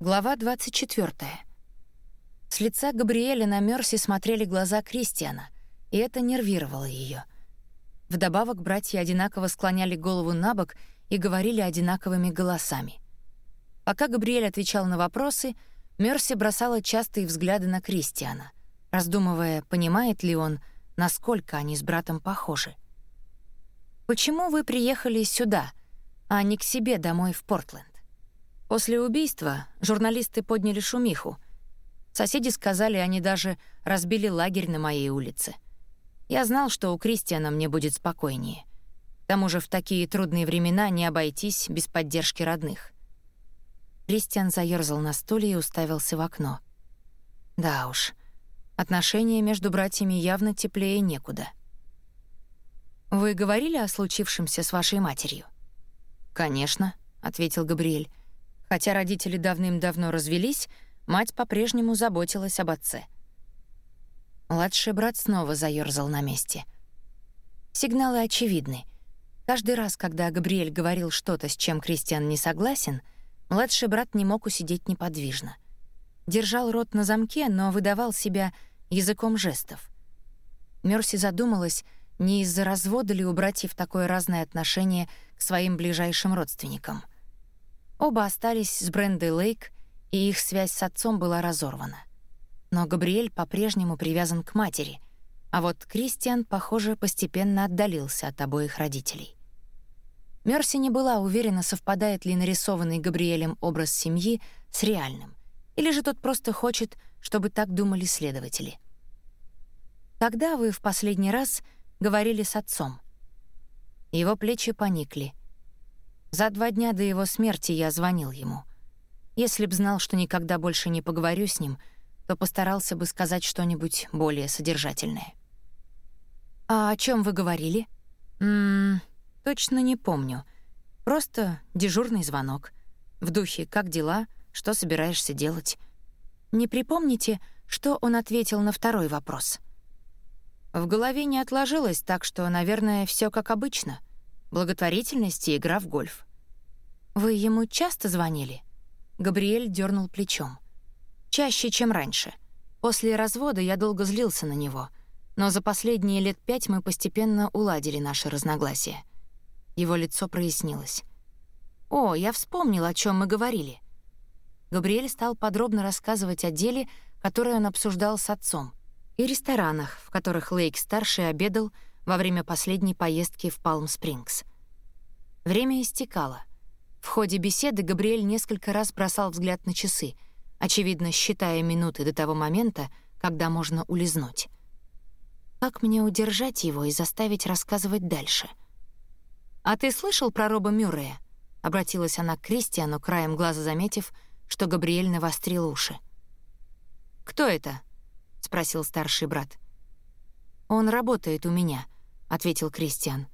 Глава 24. С лица Габриэля на Мерси смотрели глаза Кристиана, и это нервировало ее. Вдобавок братья одинаково склоняли голову на бок и говорили одинаковыми голосами. Пока Габриэль отвечал на вопросы, Мерси бросала частые взгляды на Кристиана, раздумывая, понимает ли он, насколько они с братом похожи. «Почему вы приехали сюда, а не к себе домой в Портленд?» После убийства журналисты подняли шумиху. Соседи сказали, они даже разбили лагерь на моей улице. Я знал, что у Кристиана мне будет спокойнее. К тому же в такие трудные времена не обойтись без поддержки родных. Кристиан заёрзал на стуле и уставился в окно. Да уж, отношения между братьями явно теплее некуда. «Вы говорили о случившемся с вашей матерью?» «Конечно», — ответил Габриэль. Хотя родители давным-давно развелись, мать по-прежнему заботилась об отце. Младший брат снова заёрзал на месте. Сигналы очевидны. Каждый раз, когда Габриэль говорил что-то, с чем Кристиан не согласен, младший брат не мог усидеть неподвижно. Держал рот на замке, но выдавал себя языком жестов. Мерси задумалась, не из-за развода ли у братьев такое разное отношение к своим ближайшим родственникам — Оба остались с Брендой Лейк, и их связь с отцом была разорвана. Но Габриэль по-прежнему привязан к матери, а вот Кристиан, похоже, постепенно отдалился от обоих родителей. Мерси не была уверена, совпадает ли нарисованный Габриэлем образ семьи с реальным, или же тот просто хочет, чтобы так думали следователи. Когда вы в последний раз говорили с отцом? Его плечи поникли. За два дня до его смерти я звонил ему. Если б знал, что никогда больше не поговорю с ним, то постарался бы сказать что-нибудь более содержательное. «А о чем вы говорили?» «Ммм, точно не помню. Просто дежурный звонок. В духе «Как дела? Что собираешься делать?» «Не припомните, что он ответил на второй вопрос?» В голове не отложилось, так что, наверное, все как обычно — благотворительность и игра в гольф. «Вы ему часто звонили?» Габриэль дернул плечом. «Чаще, чем раньше. После развода я долго злился на него, но за последние лет пять мы постепенно уладили наши разногласия». Его лицо прояснилось. «О, я вспомнил, о чем мы говорили». Габриэль стал подробно рассказывать о деле, которое он обсуждал с отцом, и ресторанах, в которых Лейк-старший обедал во время последней поездки в Палм-Спрингс. Время истекало. В ходе беседы Габриэль несколько раз бросал взгляд на часы, очевидно, считая минуты до того момента, когда можно улизнуть. Как мне удержать его и заставить рассказывать дальше? «А ты слышал про Роба Мюррея?» — обратилась она к Кристиану, краем глаза заметив, что Габриэль навострил уши. «Кто это?» — спросил старший брат. «Он работает у меня», — ответил Кристиан.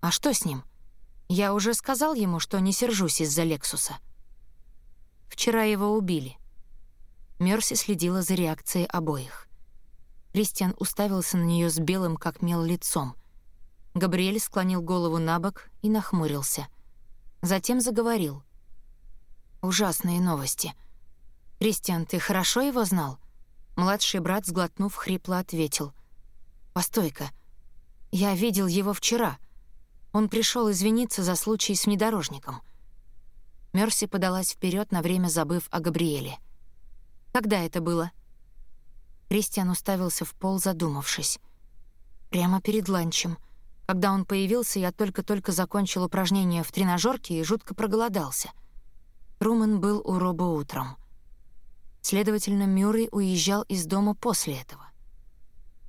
«А что с ним? Я уже сказал ему, что не сержусь из-за Лексуса». «Вчера его убили». Мерси следила за реакцией обоих. Кристиан уставился на нее с белым, как мел, лицом. Габриэль склонил голову на бок и нахмурился. Затем заговорил. «Ужасные новости. Кристиан, ты хорошо его знал?» Младший брат, сглотнув, хрипло ответил. «Постой-ка, я видел его вчера. Он пришел извиниться за случай с внедорожником. Мерси подалась вперед на время забыв о Габриэле. Когда это было? Кристиан уставился в пол, задумавшись. Прямо перед ланчем. Когда он появился, я только-только закончил упражнение в тренажерке и жутко проголодался. Трумэн был у Роба утром. Следовательно, Мюррей уезжал из дома после этого.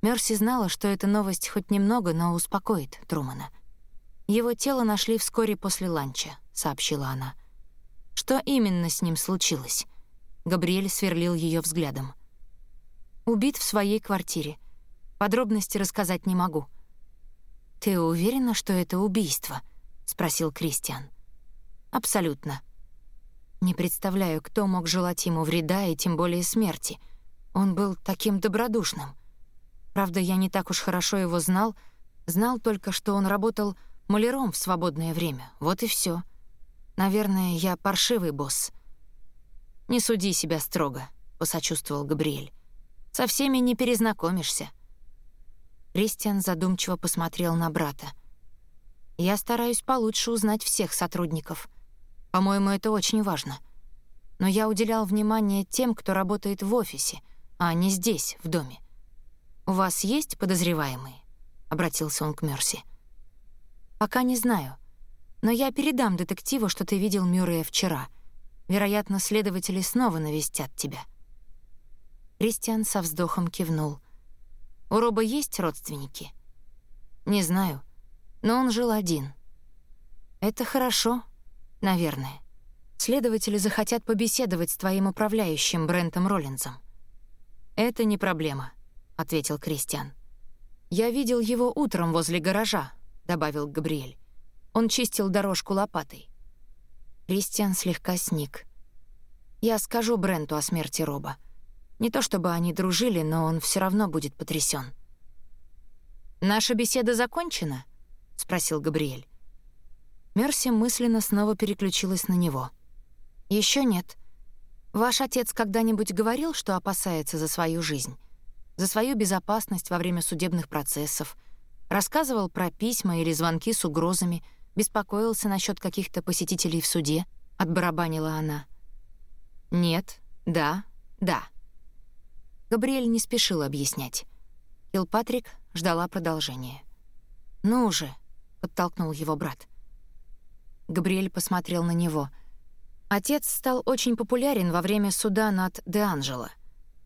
Мерси знала, что эта новость хоть немного, но успокоит Трумана. «Его тело нашли вскоре после ланча», — сообщила она. «Что именно с ним случилось?» Габриэль сверлил ее взглядом. «Убит в своей квартире. Подробности рассказать не могу». «Ты уверена, что это убийство?» — спросил Кристиан. «Абсолютно. Не представляю, кто мог желать ему вреда и тем более смерти. Он был таким добродушным». Правда, я не так уж хорошо его знал, знал только, что он работал маляром в свободное время. Вот и все. Наверное, я паршивый босс. «Не суди себя строго», — посочувствовал Габриэль. «Со всеми не перезнакомишься». Кристиан задумчиво посмотрел на брата. «Я стараюсь получше узнать всех сотрудников. По-моему, это очень важно. Но я уделял внимание тем, кто работает в офисе, а не здесь, в доме. У вас есть подозреваемые?» — обратился он к Мерси. «Пока не знаю. Но я передам детективу, что ты видел Мюррея вчера. Вероятно, следователи снова навестят тебя». Кристиан со вздохом кивнул. «У Роба есть родственники?» «Не знаю, но он жил один». «Это хорошо, наверное. Следователи захотят побеседовать с твоим управляющим Брентом Роллинзом». «Это не проблема», — ответил Кристиан. «Я видел его утром возле гаража», — добавил Габриэль. Он чистил дорожку лопатой. Кристиан слегка сник. «Я скажу Бренту о смерти Роба. Не то чтобы они дружили, но он все равно будет потрясен. «Наша беседа закончена?» — спросил Габриэль. Мерси мысленно снова переключилась на него. Еще нет. Ваш отец когда-нибудь говорил, что опасается за свою жизнь? За свою безопасность во время судебных процессов? Рассказывал про письма или звонки с угрозами? Беспокоился насчет каких-то посетителей в суде?» — отбарабанила она. «Нет, да, да». Габриэль не спешил объяснять. Килпатрик ждала продолжения. «Ну уже», — подтолкнул его брат. Габриэль посмотрел на него. Отец стал очень популярен во время суда над Де Анджело.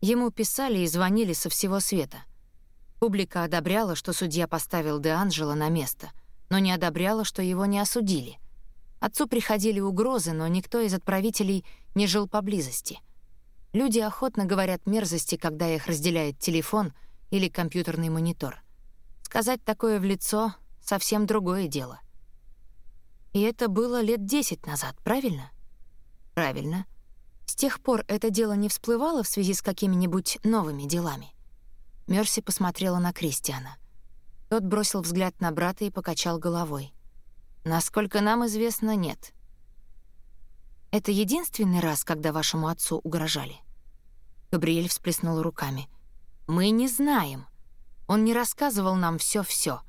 Ему писали и звонили со всего света. Публика одобряла, что судья поставил Де Анджело на место, но не одобряла, что его не осудили. Отцу приходили угрозы, но никто из отправителей не жил поблизости — Люди охотно говорят мерзости, когда их разделяет телефон или компьютерный монитор. Сказать такое в лицо — совсем другое дело. И это было лет десять назад, правильно? Правильно. С тех пор это дело не всплывало в связи с какими-нибудь новыми делами. Мерси посмотрела на Кристиана. Тот бросил взгляд на брата и покачал головой. Насколько нам известно, нет. Это единственный раз, когда вашему отцу угрожали?» Габриэль всплеснул руками. «Мы не знаем. Он не рассказывал нам все-все.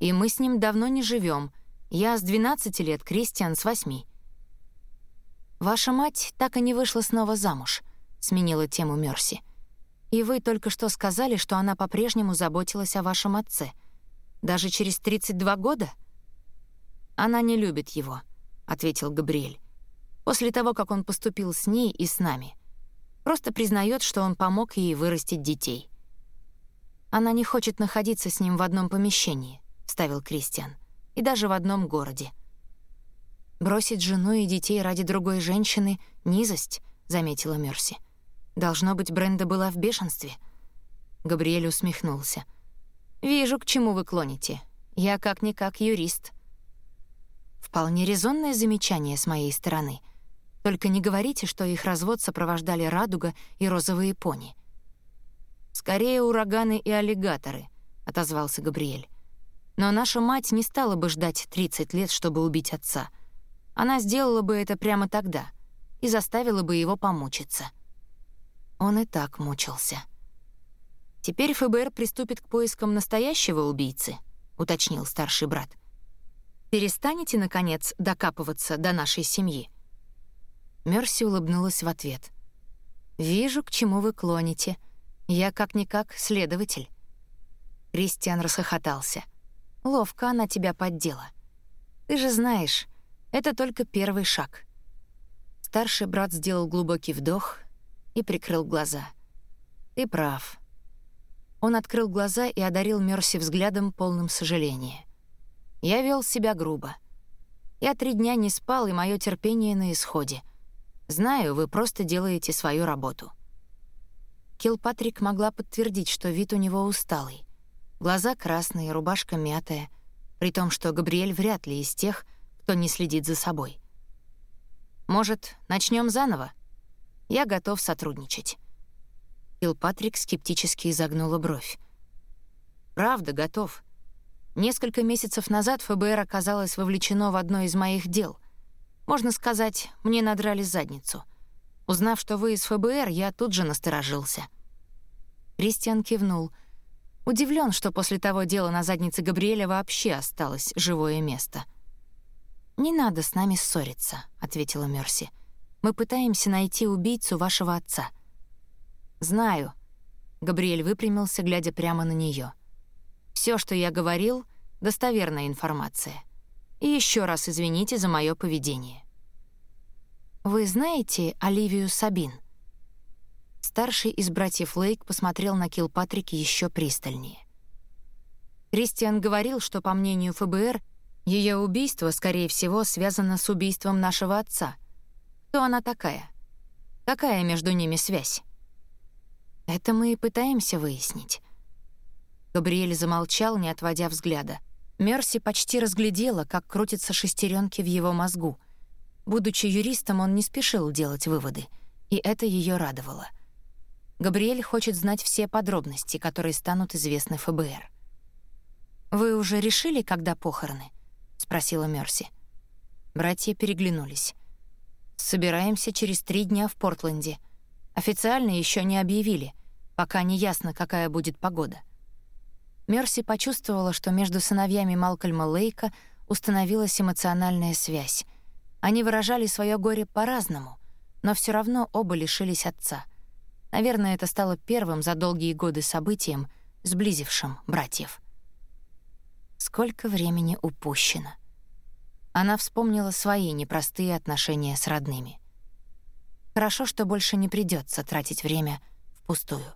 И мы с ним давно не живем. Я с 12 лет, Кристиан с 8. «Ваша мать так и не вышла снова замуж», — сменила тему Мерси. «И вы только что сказали, что она по-прежнему заботилась о вашем отце. Даже через 32 года?» «Она не любит его», — ответил Габриэль после того, как он поступил с ней и с нами. Просто признает, что он помог ей вырастить детей. «Она не хочет находиться с ним в одном помещении», — ставил Кристиан, «и даже в одном городе». «Бросить жену и детей ради другой женщины — низость», — заметила Мерси. «Должно быть, Бренда была в бешенстве». Габриэль усмехнулся. «Вижу, к чему вы клоните. Я как-никак юрист». Вполне резонное замечание с моей стороны — только не говорите, что их развод сопровождали радуга и розовые пони. «Скорее ураганы и аллигаторы», — отозвался Габриэль. «Но наша мать не стала бы ждать 30 лет, чтобы убить отца. Она сделала бы это прямо тогда и заставила бы его помучиться». Он и так мучился. «Теперь ФБР приступит к поискам настоящего убийцы», — уточнил старший брат. «Перестанете, наконец, докапываться до нашей семьи?» Мерси улыбнулась в ответ. «Вижу, к чему вы клоните. Я как-никак следователь». Кристиан расхохотался. «Ловко она тебя поддела. Ты же знаешь, это только первый шаг». Старший брат сделал глубокий вдох и прикрыл глаза. «Ты прав». Он открыл глаза и одарил Мерси взглядом, полным сожаления. «Я вел себя грубо. Я три дня не спал, и мое терпение на исходе. Знаю, вы просто делаете свою работу». Килпатрик могла подтвердить, что вид у него усталый. Глаза красные, рубашка мятая, при том, что Габриэль вряд ли из тех, кто не следит за собой. «Может, начнем заново? Я готов сотрудничать». Килпатрик скептически изогнула бровь. «Правда, готов. Несколько месяцев назад ФБР оказалось вовлечено в одно из моих дел. Можно сказать, мне надрали задницу. Узнав, что вы из ФБР, я тут же насторожился». Кристиан кивнул. Удивлен, что после того дела на заднице Габриэля вообще осталось живое место. «Не надо с нами ссориться», — ответила Мерси. «Мы пытаемся найти убийцу вашего отца». «Знаю», — Габриэль выпрямился, глядя прямо на нее. Все, что я говорил, — достоверная информация. И еще раз извините за мое поведение». «Вы знаете Оливию Сабин?» Старший из братьев Лейк посмотрел на Килпатрик еще пристальнее. Кристиан говорил, что, по мнению ФБР, ее убийство, скорее всего, связано с убийством нашего отца. Кто она такая? Какая между ними связь? Это мы и пытаемся выяснить. Габриэль замолчал, не отводя взгляда. Мерси почти разглядела, как крутятся шестеренки в его мозгу. Будучи юристом, он не спешил делать выводы, и это ее радовало. Габриэль хочет знать все подробности, которые станут известны ФБР. «Вы уже решили, когда похороны?» — спросила Мерси. Братья переглянулись. «Собираемся через три дня в Портленде. Официально еще не объявили, пока не ясно, какая будет погода». Мерси почувствовала, что между сыновьями Малкольма Лейка установилась эмоциональная связь. Они выражали свое горе по-разному, но все равно оба лишились отца. Наверное, это стало первым за долгие годы событием, сблизившим братьев. Сколько времени упущено. Она вспомнила свои непростые отношения с родными. Хорошо, что больше не придется тратить время впустую.